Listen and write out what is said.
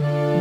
Bye.